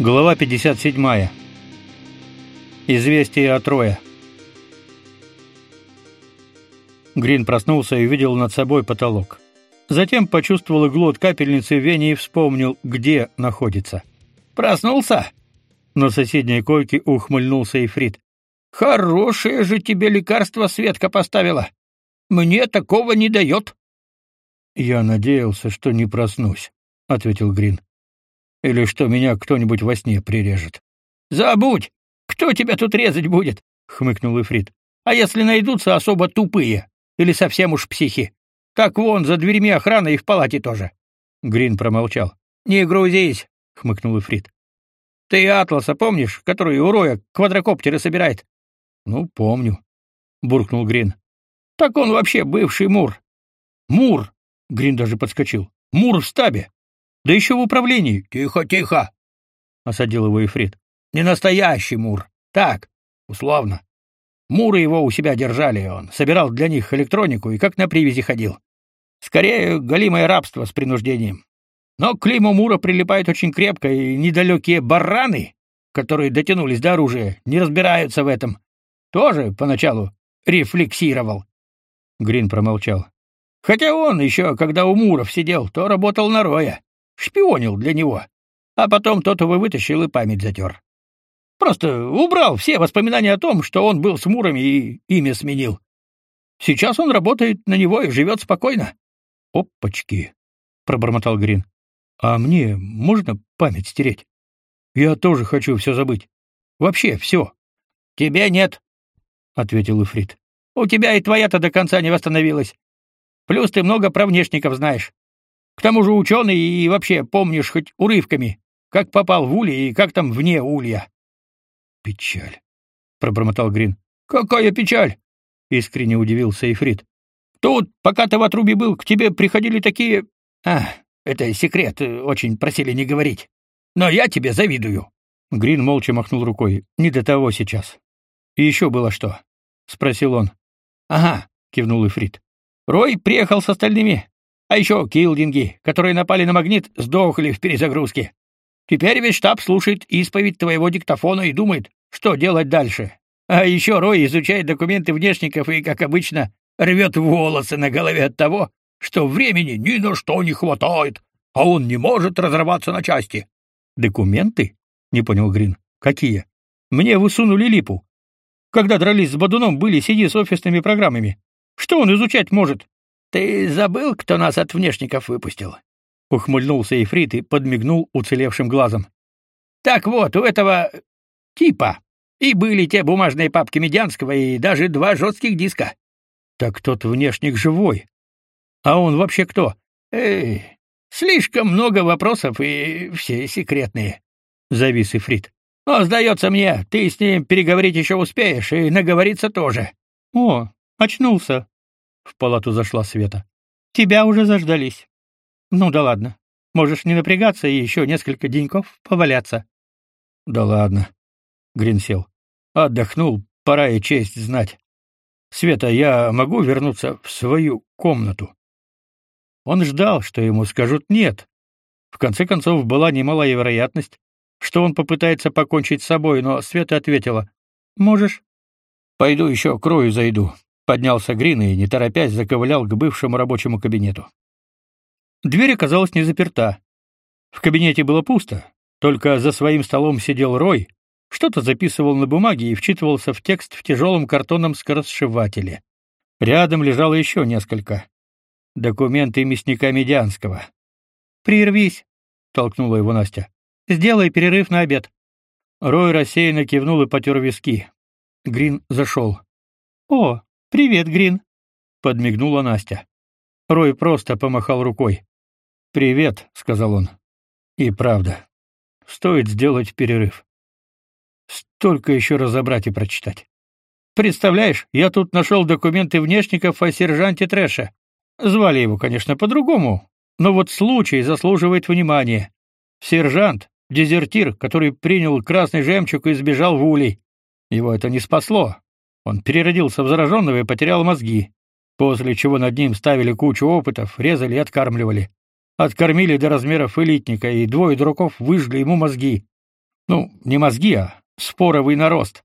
Глава 57. Известие от Роя. Грин проснулся и увидел над собой потолок. Затем почувствовал иглу от капельницы в вене и вспомнил, где находится. «Проснулся?» На соседней койке ухмыльнулся Ифрит. «Хорошее же тебе лекарство Светка поставила. Мне такого не дает». «Я надеялся, что не проснусь», — ответил Грин. Или что меня кто-нибудь во сне прирежет. Забудь. Кто тебя тут резать будет? хмыкнул Ифрит. А если найдутся особо тупые или совсем уж психи? Так вон за дверьми охрана и в палате тоже. Грин промолчал. Не грузись, хмыкнул Ифрит. Ты Атласа помнишь, который у Роя квадрокоптеры собирает? Ну, помню, буркнул Грин. Так он вообще бывший Мур. Мур, Грин даже подскочил. Мур в стабе. Да еще в управлении. Тихо, тихо, осадил его Ифрит. Не настоящий Мур. Так, условно. Муры его у себя держали, он собирал для них электронику и как на привязи ходил. Скорее, голимое рабство с принуждением. Но к клейму Мура прилипает очень крепко, и недалекие бараны, которые дотянулись до оружия, не разбираются в этом. Тоже поначалу рефлексировал. Грин промолчал. Хотя он еще, когда у Муров сидел, то работал на Роя шпионил для него, а потом тот его вытащил и память затер. Просто убрал все воспоминания о том, что он был с Мурами и имя сменил. Сейчас он работает на него и живет спокойно. Опачки, пробормотал Грин. А мне можно память стереть? Я тоже хочу все забыть. Вообще все. Тебе нет, ответил Ифрит. У тебя и твоя-то до конца не восстановилась. Плюс ты много про внешников знаешь. Тому же ученый и вообще помнишь хоть урывками, как попал в улье и как там вне улья. Печаль, пробормотал Грин. Какая печаль? искренне удивился Ифрит. Тут, пока ты в отрубе был, к тебе приходили такие... А, это секрет, очень просили не говорить. Но я тебе завидую. Грин молча махнул рукой. Не до того сейчас. И еще было что? спросил он. Ага, кивнул Ифрит. Рой приехал с остальными. А еще килдинги, которые напали на магнит, сдохли в перезагрузке. Теперь весь штаб слушает исповедь твоего диктофона и думает, что делать дальше. А еще Рой изучает документы внешников и, как обычно, рвет волосы на голове от того, что времени ни на что не хватает, а он не может разорваться на части. Документы? Не понял Грин. Какие? Мне высунули липу. Когда дрались с Бадуном, были сиди с офисными программами. Что он изучать может? Ты забыл, кто нас от внешников выпустил? Ухмыльнулся Ефрит и подмигнул уцелевшим глазом. Так вот, у этого типа и были те бумажные папки Медянского и даже два жестких диска. Так тот внешник живой. А он вообще кто? Эй, слишком много вопросов и все секретные. Завис Ифрит. Но, сдается мне, ты с ним переговорить еще успеешь и наговориться тоже. О, очнулся. В палату зашла Света. Тебя уже заждались. Ну да ладно. Можешь не напрягаться и еще несколько деньков поваляться. Да ладно. Грин сел. Отдохнул, пора и честь знать. Света, я могу вернуться в свою комнату. Он ждал, что ему скажут нет. В конце концов, была немалая вероятность, что он попытается покончить с собой, но Света ответила: "Можешь. Пойду еще к Рою зайду. Поднялся Грин и, не торопясь, заковылял к бывшему рабочему кабинету. Дверь оказалась не заперта. В кабинете было пусто, только за своим столом сидел Рой, что-то записывал на бумаге и вчитывался в текст в тяжелом картонном скоросшивателе. Рядом лежало еще несколько. Документы мясника Медянского. «Прервись», — толкнула его Настя. «Сделай перерыв на обед». Рой рассеянно кивнул и потер виски. Грин зашел. «О, Привет, Грин, подмигнула Настя. Рой просто помахал рукой. Привет, сказал он. И правда. Стоит сделать перерыв. Столько еще разобрать и прочитать. Представляешь, я тут нашел документы внешников о сержанте Трэша. Звали его, конечно, по-другому, но вот случай заслуживает внимания. Сержант дезертир, который принял красный жемчуг и сбежал в улей. Его это не спасло, он переродился в зараженного и потерял мозги, после чего над ним ставили кучу опытов, резали и откармливали. Откормили до размеров элитника, и двое дураков выжгли ему мозги. Ну, не мозги, а споровый нарост.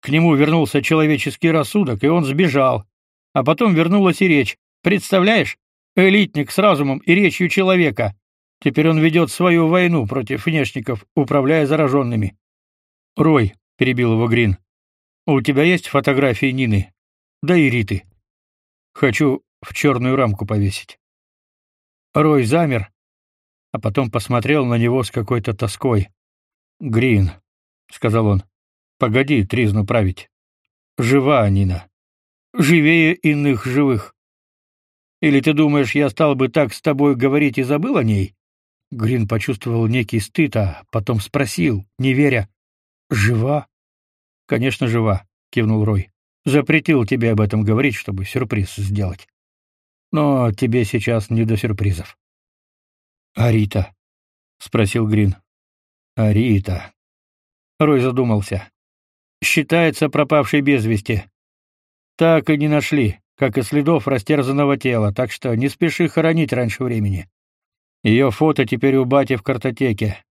К нему вернулся человеческий рассудок, и он сбежал. А потом вернулась и речь. Представляешь? Элитник с разумом и речью человека. Теперь он ведет свою войну против внешников, управляя зараженными. Рой, перебил его Грин. У тебя есть фотографии Нины? Да и Риты. Хочу в черную рамку повесить. Рой замер, а потом посмотрел на него с какой-то тоской. Грин, сказал он. Погоди тризну править. Жива Нина. Живее иных живых. Или ты думаешь, я стал бы так с тобой говорить и забыл о ней? Грин почувствовал некий стыд, а потом спросил, не веря: "Жива?" "Конечно, жива", кивнул Рой. "Запретил тебе об этом говорить, чтобы сюрприз сделать. Но тебе сейчас не до сюрпризов". "Арита?" спросил Грин. "Арита?" Рой задумался считается пропавшей без вести. Так и не нашли, как и следов растерзанного тела, так что не спеши хоронить раньше времени. Ее фото теперь у бати в картотеке.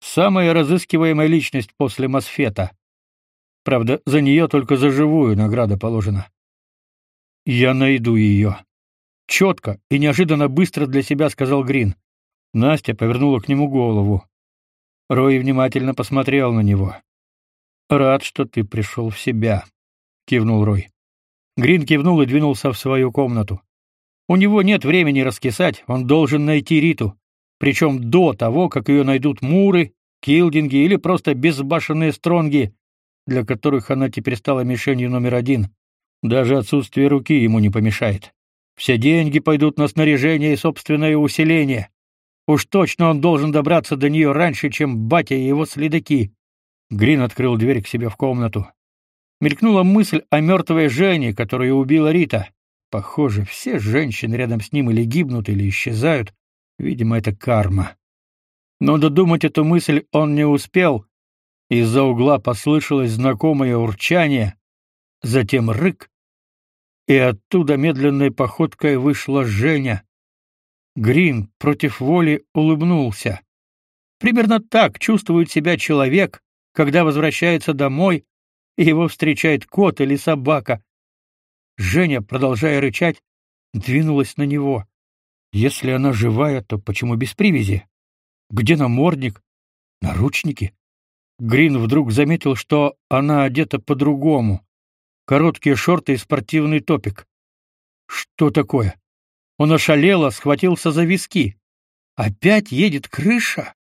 Самая разыскиваемая личность после Мосфета. Правда, за нее только за живую награда положена. Я найду ее. Четко и неожиданно быстро для себя сказал Грин. Настя повернула к нему голову. Рой внимательно посмотрел на него. Рад, что ты пришел в себя, кивнул Рой. Грин кивнул и двинулся в свою комнату. У него нет времени раскисать, он должен найти Риту, причем до того, как ее найдут муры, килдинги или просто безбашенные стронги, для которых она теперь стала мишенью номер один. Даже отсутствие руки ему не помешает. Все деньги пойдут на снаряжение и собственное усиление. Уж точно он должен добраться до нее раньше, чем батя и его следаки. Грин открыл дверь к себе в комнату. Мелькнула мысль о мертвой Жене, которую убила Рита. Похоже, все женщины рядом с ним или гибнут, или исчезают. Видимо, это карма. Но додумать эту мысль он не успел. Из-за угла послышалось знакомое урчание, затем рык, и оттуда медленной походкой вышла Женя. Грин против воли улыбнулся. Примерно так чувствует себя человек, когда возвращается домой, и его встречает кот или собака. Женя, продолжая рычать, двинулась на него. Если она живая, то почему без привязи? Где намордник? Наручники? Грин вдруг заметил, что она одета по-другому. Короткие шорты и спортивный топик. Что такое? Он ошалело схватился за виски. Опять едет крыша?